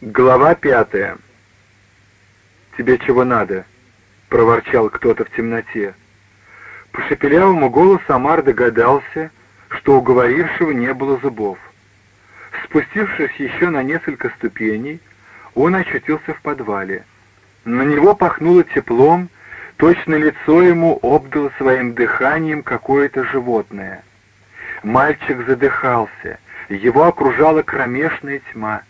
Глава пятая. «Тебе чего надо?» — проворчал кто-то в темноте. По шепелявому голосу Амар догадался, что у говорившего не было зубов. Спустившись еще на несколько ступеней, он очутился в подвале. На него пахнуло теплом, точно лицо ему обдало своим дыханием какое-то животное. Мальчик задыхался, его окружала кромешная тьма.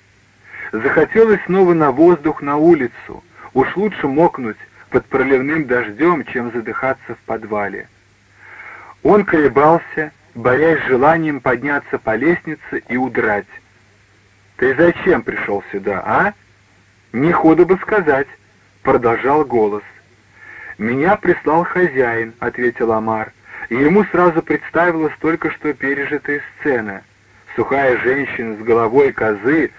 Захотелось снова на воздух, на улицу. Уж лучше мокнуть под проливным дождем, чем задыхаться в подвале. Он колебался, борясь с желанием подняться по лестнице и удрать. «Ты зачем пришел сюда, а?» «Не ходу бы сказать», — продолжал голос. «Меня прислал хозяин», — ответил Амар, и ему сразу представилась только что пережитая сцена. Сухая женщина с головой козы,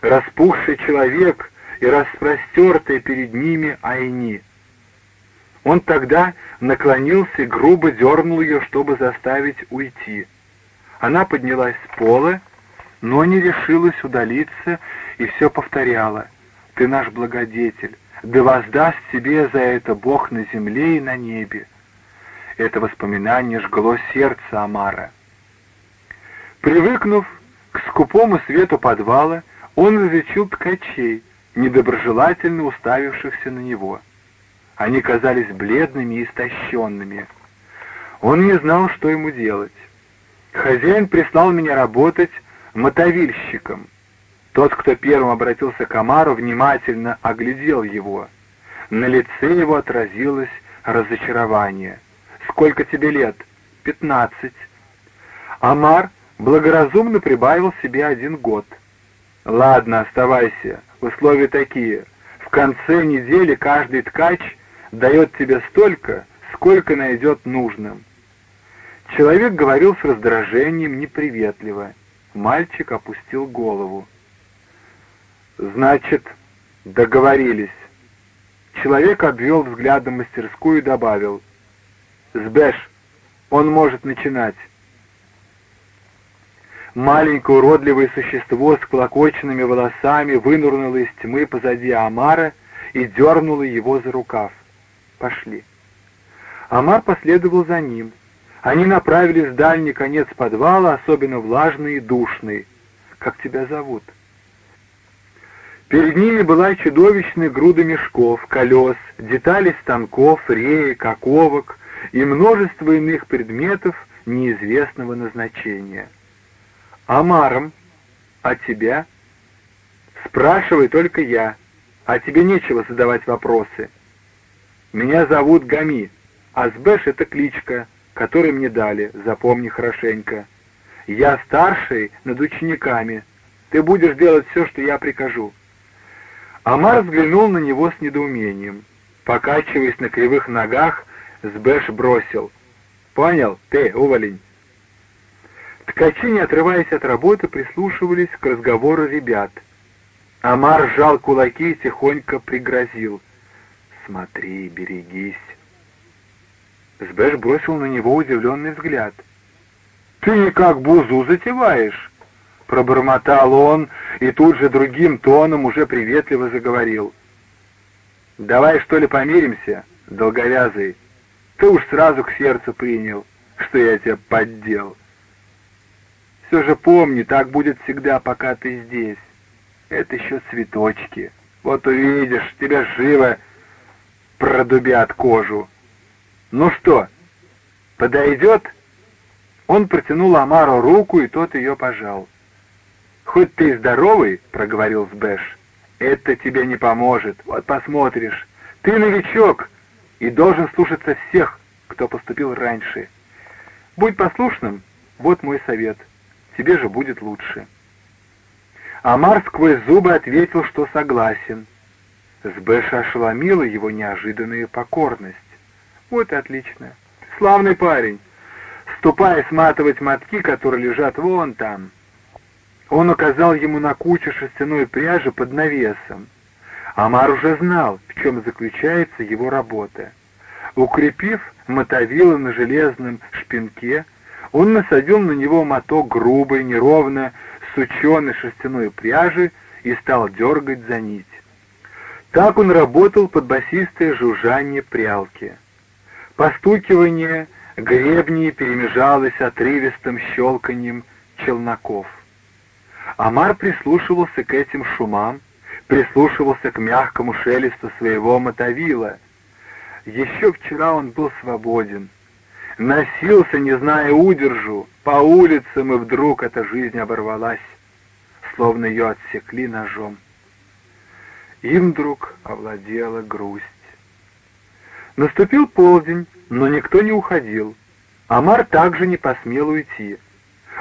распухший человек и распростертый перед ними Айни. Он тогда наклонился и грубо дернул ее, чтобы заставить уйти. Она поднялась с пола, но не решилась удалиться и все повторяла. «Ты наш благодетель, да воздаст тебе за это Бог на земле и на небе». Это воспоминание жгло сердце Амара. Привыкнув к скупому свету подвала, он различил ткачей, недоброжелательно уставившихся на него. Они казались бледными и истощенными. Он не знал, что ему делать. Хозяин прислал меня работать мотовильщиком. Тот, кто первым обратился к Амару, внимательно оглядел его. На лице его отразилось разочарование. «Сколько тебе лет?» «Пятнадцать». Амар благоразумно прибавил себе один год — Ладно, оставайся. Условия такие. В конце недели каждый ткач дает тебе столько, сколько найдет нужным. Человек говорил с раздражением, неприветливо. Мальчик опустил голову. «Значит, договорились». Человек обвел взглядом мастерскую и добавил. «Сбэш, он может начинать». Маленькое уродливое существо с клокоченными волосами вынурнуло из тьмы позади Амара и дернуло его за рукав. «Пошли». Амар последовал за ним. Они направились в дальний конец подвала, особенно влажный и душный. «Как тебя зовут?» Перед ними была чудовищная груда мешков, колес, деталей станков, реек, оковок и множество иных предметов неизвестного назначения. Амаром. А тебя? Спрашивай только я. А тебе нечего задавать вопросы. Меня зовут Гами. Азбеш — это кличка, которую мне дали, запомни хорошенько. Я старший над учениками. Ты будешь делать все, что я прикажу. Амар взглянул на него с недоумением. Покачиваясь на кривых ногах, Сбэш бросил. «Понял, ты, уволень. Ткачи, не отрываясь от работы, прислушивались к разговору ребят. Амар сжал кулаки и тихонько пригрозил. «Смотри, берегись». Сбэш бросил на него удивленный взгляд. «Ты никак бузу затеваешь?» Пробормотал он и тут же другим тоном уже приветливо заговорил. «Давай, что ли, помиримся, долговязый? Ты уж сразу к сердцу принял, что я тебя поддел». Все же помни, так будет всегда, пока ты здесь. Это еще цветочки. Вот увидишь, тебя живо продубят кожу. Ну что, подойдет? Он протянул Амару руку, и тот ее пожал. «Хоть ты здоровый, — проговорил Сбэш, — это тебе не поможет. Вот посмотришь. Ты новичок и должен слушаться всех, кто поступил раньше. Будь послушным, вот мой совет тебе же будет лучше». Амар сквозь зубы ответил, что согласен. Сбэша ошеломила его неожиданная покорность. «Вот отлично. Славный парень. Ступай сматывать мотки, которые лежат вон там». Он указал ему на кучу шерстяной пряжи под навесом. Амар уже знал, в чем заключается его работа. Укрепив мотовилы на железном шпинке, он насадил на него моток грубой, неровно сученой шерстяной пряжи и стал дергать за нить. Так он работал под басистое жужжание прялки. Постукивание гребни перемежалось отрывистым щелканьем челноков. Амар прислушивался к этим шумам, прислушивался к мягкому шелесту своего мотовила. Еще вчера он был свободен, носился, не зная удержу, по улицам, и вдруг эта жизнь оборвалась, словно ее отсекли ножом. Им вдруг овладела грусть. Наступил полдень, но никто не уходил. Амар также не посмел уйти.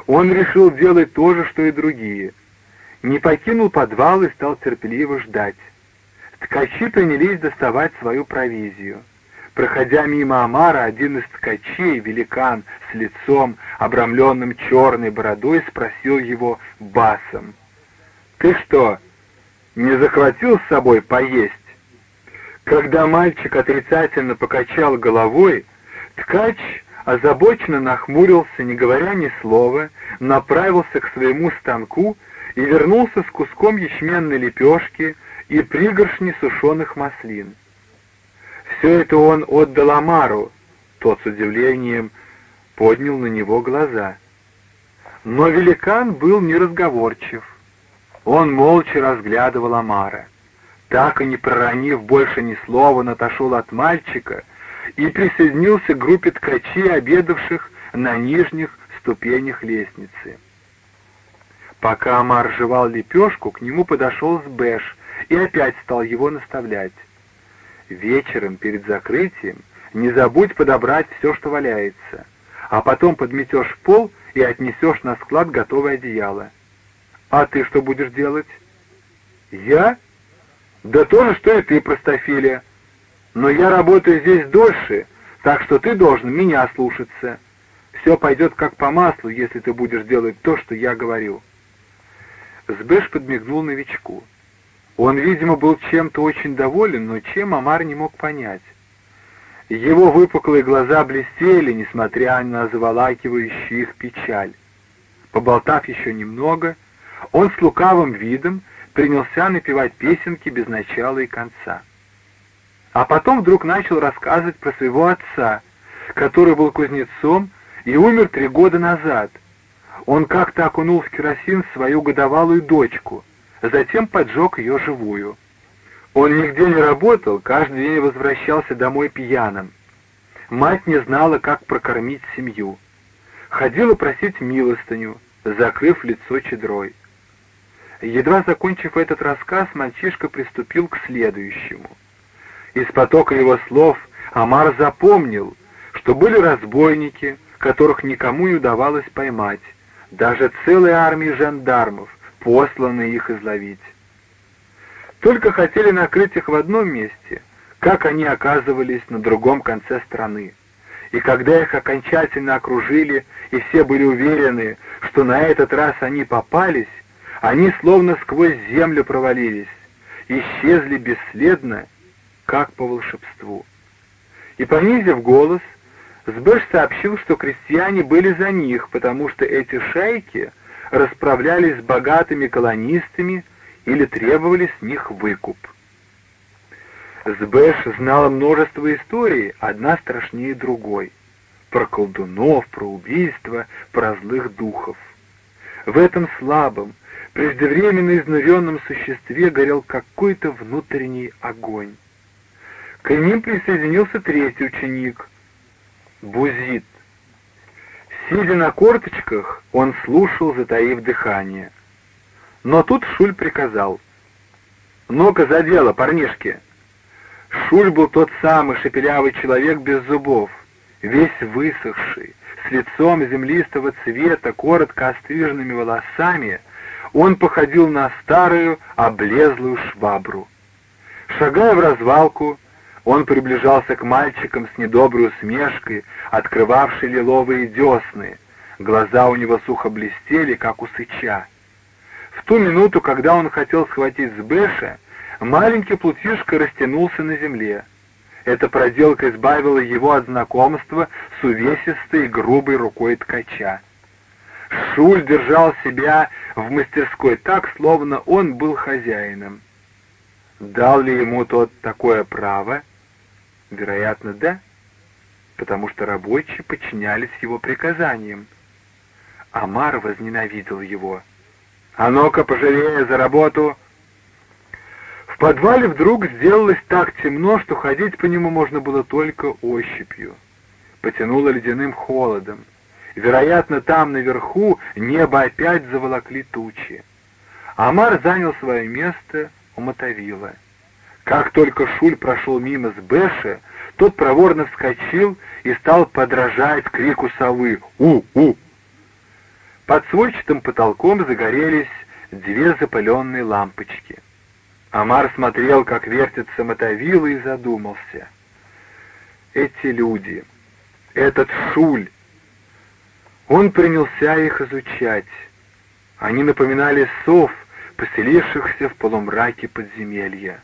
Он решил делать то же, что и другие. Не покинул подвал и стал терпеливо ждать. Ткачи принялись доставать свою провизию. Проходя мимо Амара, один из ткачей, великан с лицом, обрамленным черной бородой, спросил его басом. «Ты что, не захватил с собой поесть?» Когда мальчик отрицательно покачал головой, ткач озабоченно нахмурился, не говоря ни слова, направился к своему станку и вернулся с куском ячменной лепешки и пригоршни сушеных маслин. Все это он отдал Амару, тот с удивлением поднял на него глаза. Но великан был неразговорчив. Он молча разглядывал Амара. Так и не проронив больше ни слова, отошел от мальчика и присоединился к группе ткачей, обедавших на нижних ступенях лестницы. Пока Амар жевал лепешку, к нему подошел Сбэш и опять стал его наставлять. Вечером, перед закрытием, не забудь подобрать все, что валяется, а потом подметешь пол и отнесешь на склад готовое одеяло. А ты что будешь делать? Я? Да то же, что и ты, простофиля. Но я работаю здесь дольше, так что ты должен меня слушаться. Все пойдет как по маслу, если ты будешь делать то, что я говорю. Сбэш подмигнул новичку. Он, видимо, был чем-то очень доволен, но чем Амар не мог понять. Его выпуклые глаза блестели, несмотря на заволакивающую их печаль. Поболтав еще немного, он с лукавым видом принялся напевать песенки без начала и конца. А потом вдруг начал рассказывать про своего отца, который был кузнецом и умер три года назад. Он как-то окунул в керосин свою годовалую дочку — затем поджег ее живую. Он нигде не работал, каждый день возвращался домой пьяным. Мать не знала, как прокормить семью. Ходила просить милостыню, закрыв лицо чедрой. Едва закончив этот рассказ, мальчишка приступил к следующему. Из потока его слов Амар запомнил, что были разбойники, которых никому не удавалось поймать, даже целые армии жандармов, посланы их изловить. Только хотели накрыть их в одном месте, как они оказывались на другом конце страны. И когда их окончательно окружили, и все были уверены, что на этот раз они попались, они словно сквозь землю провалились, исчезли бесследно, как по волшебству. И понизив голос, Сбэш сообщил, что крестьяне были за них, потому что эти шайки — расправлялись с богатыми колонистами или требовали с них выкуп. Сбэш знала множество историй, одна страшнее другой. Про колдунов, про убийства, про злых духов. В этом слабом, преждевременно изнуренном существе горел какой-то внутренний огонь. К ним присоединился третий ученик, Бузит. Сидя на корточках, он слушал, затаив дыхание. Но тут Шуль приказал. «Ну-ка за дело, парнишки!» Шуль был тот самый шепелявый человек без зубов, весь высохший, с лицом землистого цвета, коротко остриженными волосами, он походил на старую облезлую швабру. Шагая в развалку, он приближался к мальчикам с недоброй усмешкой, открывавшей лиловые десны. Глаза у него сухо блестели, как у сыча. В ту минуту, когда он хотел схватить Сбэша, маленький плутишка растянулся на земле. Эта проделка избавила его от знакомства с увесистой грубой рукой ткача. Шуль держал себя в мастерской так, словно он был хозяином. Дал ли ему тот такое право? Вероятно, да, потому что рабочие подчинялись его приказаниям. Амар возненавидел его. «А ну-ка, пожалея за работу!» В подвале вдруг сделалось так темно, что ходить по нему можно было только ощупью. Потянуло ледяным холодом. Вероятно, там наверху небо опять заволокли тучи. Амар занял свое место у мотовила. Как только Шуль прошел мимо с Бэша, тот проворно вскочил и стал подражать крику совы «У-у!». Под сводчатым потолком загорелись две запыленные лампочки. Амар смотрел, как вертится мотовила, и задумался. Эти люди, этот Шуль, он принялся их изучать. Они напоминали сов, поселившихся в полумраке подземелья.